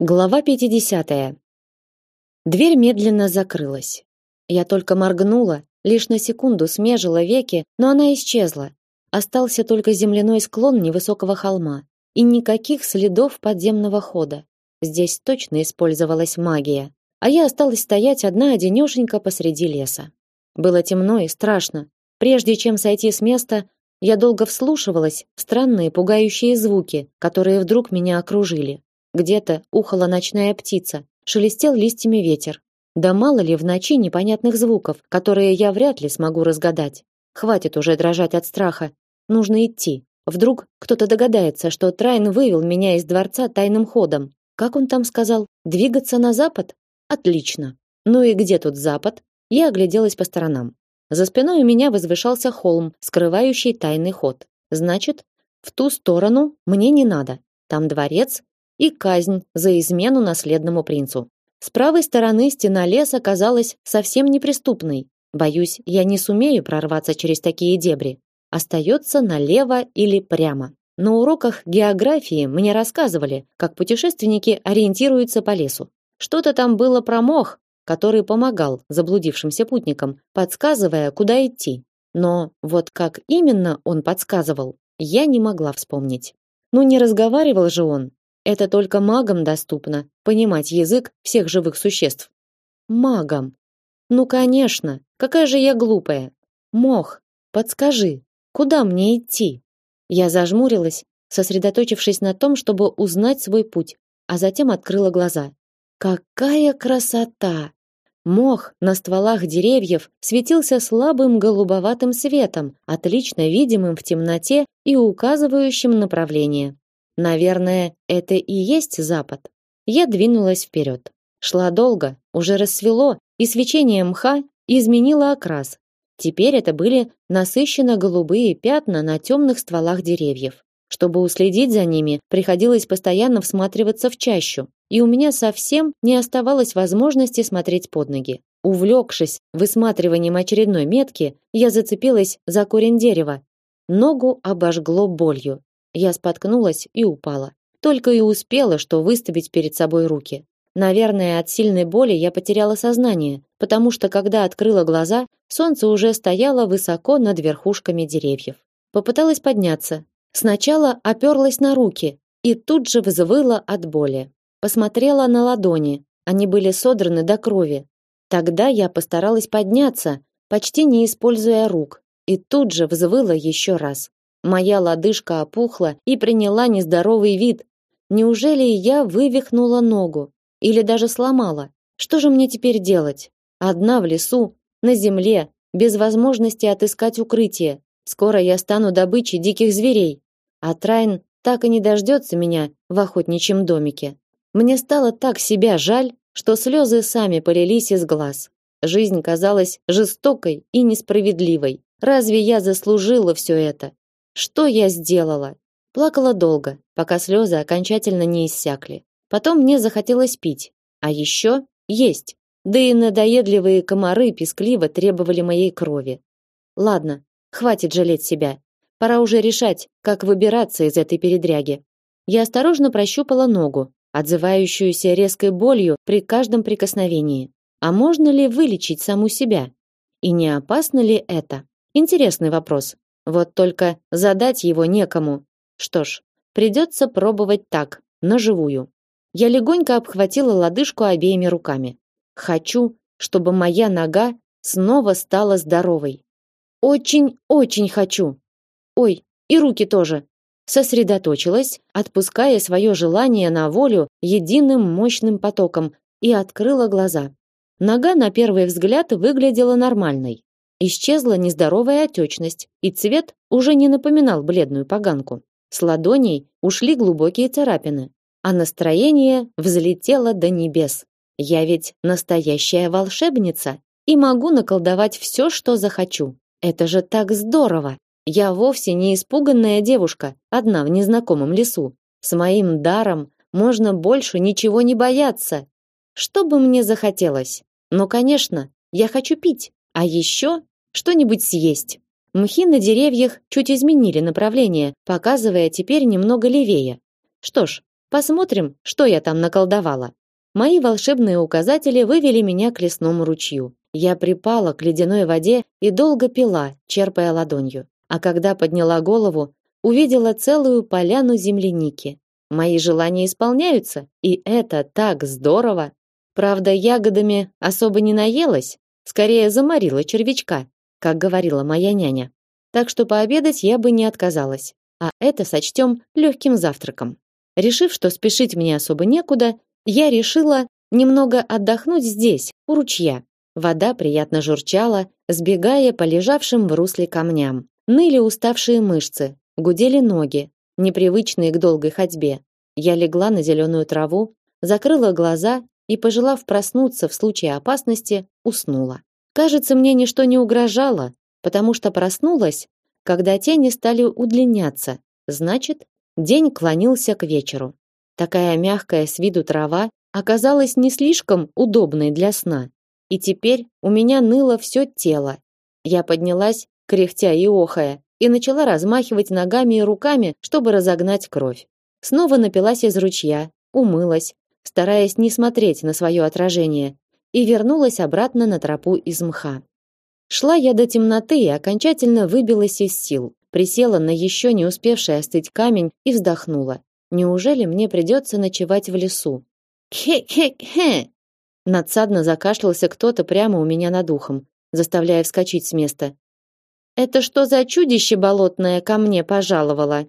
Глава 50. Дверь медленно закрылась. Я только моргнула, лишь на секунду смежила веки, но она исчезла. Остался только земляной склон невысокого холма и никаких следов подземного хода. Здесь точно использовалась магия, а я осталась стоять одна одинешенька посреди леса. Было темно и страшно. Прежде чем сойти с места, я долго вслушивалась в странные пугающие звуки, которые вдруг меня окружили. Где-то ухала ночная птица, шелестел листьями ветер. Да мало ли в ночи непонятных звуков, которые я вряд ли смогу разгадать. Хватит уже дрожать от страха. Нужно идти. Вдруг кто-то догадается, что Трайн вывел меня из дворца тайным ходом. Как он там сказал? Двигаться на запад? Отлично. Ну и где тут запад? Я огляделась по сторонам. За спиной у меня возвышался холм, скрывающий тайный ход. Значит, в ту сторону мне не надо. Там дворец, и казнь за измену наследному принцу. С правой стороны стена леса казалась совсем неприступной. Боюсь, я не сумею прорваться через такие дебри. Остается налево или прямо. На уроках географии мне рассказывали, как путешественники ориентируются по лесу. Что-то там было про мох, который помогал заблудившимся путникам, подсказывая, куда идти. Но вот как именно он подсказывал, я не могла вспомнить. Ну не разговаривал же он, это только магам доступно понимать язык всех живых существ. Магам. Ну, конечно. Какая же я глупая. Мох, подскажи, куда мне идти? Я зажмурилась, сосредоточившись на том, чтобы узнать свой путь, а затем открыла глаза. Какая красота! Мох на стволах деревьев светился слабым голубоватым светом, отлично видимым в темноте и указывающим направление. Наверное, это и есть запад. Я двинулась вперед. Шла долго, уже рассвело, и свечение мха изменило окрас. Теперь это были насыщенно голубые пятна на темных стволах деревьев. Чтобы уследить за ними, приходилось постоянно всматриваться в чащу, и у меня совсем не оставалось возможности смотреть под ноги. Увлекшись высматриванием очередной метки, я зацепилась за корень дерева. Ногу обожгло болью. Я споткнулась и упала. Только и успела, что выставить перед собой руки. Наверное, от сильной боли я потеряла сознание, потому что когда открыла глаза, солнце уже стояло высоко над верхушками деревьев. Попыталась подняться. Сначала оперлась на руки и тут же взвыла от боли. Посмотрела на ладони. Они были содраны до крови. Тогда я постаралась подняться, почти не используя рук, и тут же взвыла еще раз. Моя лодыжка опухла и приняла нездоровый вид. Неужели я вывихнула ногу или даже сломала? Что же мне теперь делать? Одна в лесу, на земле, без возможности отыскать укрытие. Скоро я стану добычей диких зверей, а Трайн так и не дождется меня в охотничьем домике. Мне стало так себя жаль, что слезы сами полились из глаз. Жизнь казалась жестокой и несправедливой. Разве я заслужила все это? Что я сделала? Плакала долго, пока слезы окончательно не иссякли. Потом мне захотелось пить, а еще есть. Да и надоедливые комары пескливо требовали моей крови. Ладно, хватит жалеть себя. Пора уже решать, как выбираться из этой передряги. Я осторожно прощупала ногу, отзывающуюся резкой болью при каждом прикосновении. А можно ли вылечить саму себя? И не опасно ли это? Интересный вопрос. Вот только задать его некому. Что ж, придется пробовать так, на живую. Я легонько обхватила лодыжку обеими руками. Хочу, чтобы моя нога снова стала здоровой. Очень-очень хочу. Ой, и руки тоже. Сосредоточилась, отпуская свое желание на волю единым мощным потоком и открыла глаза. Нога на первый взгляд выглядела нормальной. Исчезла нездоровая отечность, и цвет уже не напоминал бледную поганку. С ладоней ушли глубокие царапины, а настроение взлетело до небес. Я ведь настоящая волшебница и могу наколдовать все, что захочу. Это же так здорово. Я вовсе не испуганная девушка, одна в незнакомом лесу. С моим даром можно больше ничего не бояться. Что бы мне захотелось? Ну, конечно, я хочу пить. А еще что-нибудь съесть. Мхи на деревьях чуть изменили направление, показывая теперь немного левее. Что ж, Посмотрим, что я там наколдовала. Мои волшебные указатели вывели меня к лесному ручью. Я припала к ледяной воде и долго пила, черпая ладонью. А когда подняла голову, увидела целую поляну земляники. Мои желания исполняются, и это так здорово. Правда, ягодами особо не наелась, скорее заморила червячка, как говорила моя няня. Так что пообедать я бы не отказалась, а это сочтем легким завтраком. Решив, что спешить мне особо некуда, я решила немного отдохнуть здесь, у ручья. Вода приятно журчала, сбегая по лежавшим в русле камням. Ныли уставшие мышцы, гудели ноги, непривычные к долгой ходьбе. Я легла на зеленую траву, закрыла глаза и, пожелав проснуться в случае опасности, уснула. Кажется, мне ничто не угрожало, потому что проснулась, когда тени стали удлиняться. Значит, день клонился к вечеру. Такая мягкая с виду трава оказалась не слишком удобной для сна, и теперь у меня ныло все тело. Я поднялась, кряхтя и охая, и начала размахивать ногами и руками, чтобы разогнать кровь. Снова напилась из ручья, умылась, стараясь не смотреть на свое отражение, и вернулась обратно на тропу из мха. Шла я до темноты и окончательно выбилась из сил. Присела на еще не успевший остыть камень и вздохнула. Неужели мне придется ночевать в лесу? Хе-хе-хе. Надсадно закашлялся кто-то прямо у меня над ухом, заставляя вскочить с места. Это что за чудище болотное ко мне пожаловало?